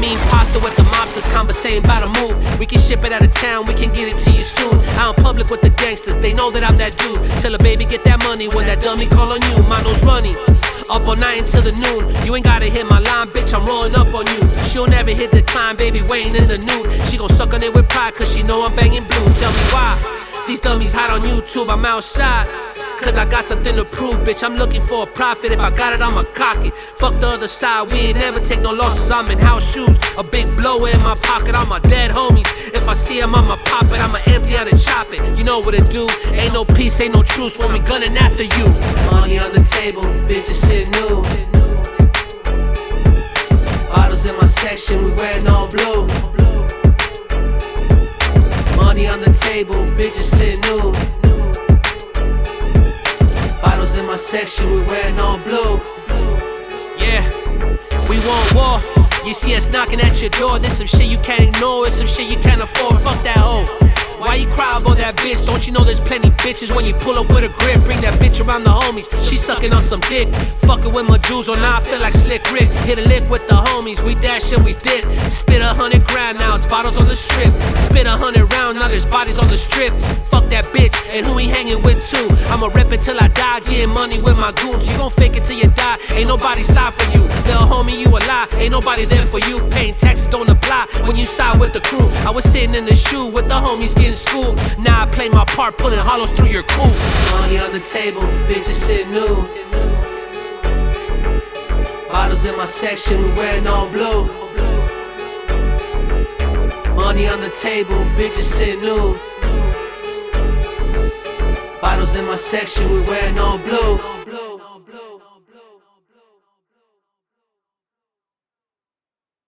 Lean pasta with the mobsters, conversating about a move. We can ship it out of town, we can get it to you soon. I'm public with the gangsters, they know that I'm that dude. Tell a baby get that money when that dummy call on you. Mono's running. Up all night until the noon. You ain't gotta hit my line, bitch. I'm rolling up on you. She'll never hit the climb, baby. Waiting in the nude. She gon' suck on it with pride, cause she know I'm banging blue. Tell me why. These dummies hot on YouTube, I'm outside. Cause I got something to prove, bitch. I'm looking for a profit. If I got it, I'ma cock it. Fuck the other side, we ain't never take no losses. I'm in house shoes, a big blower in my pocket. All my dead homies. If I see them, I'ma pop it. I'ma empty out and chop it. You know what it do? Ain't no peace, ain't no truce when we gunning after you. Money on the table, bitches sit new. Bottles in my section, we wearing all blue. Money on the table, bitches sit new. Bottles in my section, we wearing all blue. Yeah, we want war. You see us knocking at your door. This some shit you can't ignore. It's some shit you can't afford. Fuck that hoe. Why you cry about that bitch? Don't you know there's plenty bitches when you pull up with a grip? Bring that bitch around the homies. She sucking on some dick. Fucking with my jewels on now I feel like Slick Rick. Hit a lick with the homies. We dash and we did. Spit a hundred grand now. It's bottles on the strip. Spit a hundred round now. There's bodies on the strip. Fuck that bitch and who he hanging with too. I'ma rep it till I die. Getting money with my goons. You gon' fake it till you die. Ain't nobody side for you. Little homie, you a lie. Ain't nobody there for you. Paying taxes don't apply when you side with the crew. I was sitting in the shoe with the homies getting school. Now I play my part, pulling hollows through your cool. Money on the table, bitches sit new. Bottles in my section, we wearing all blue. Money on the table, bitches sit new. In my section, we wearing all blue.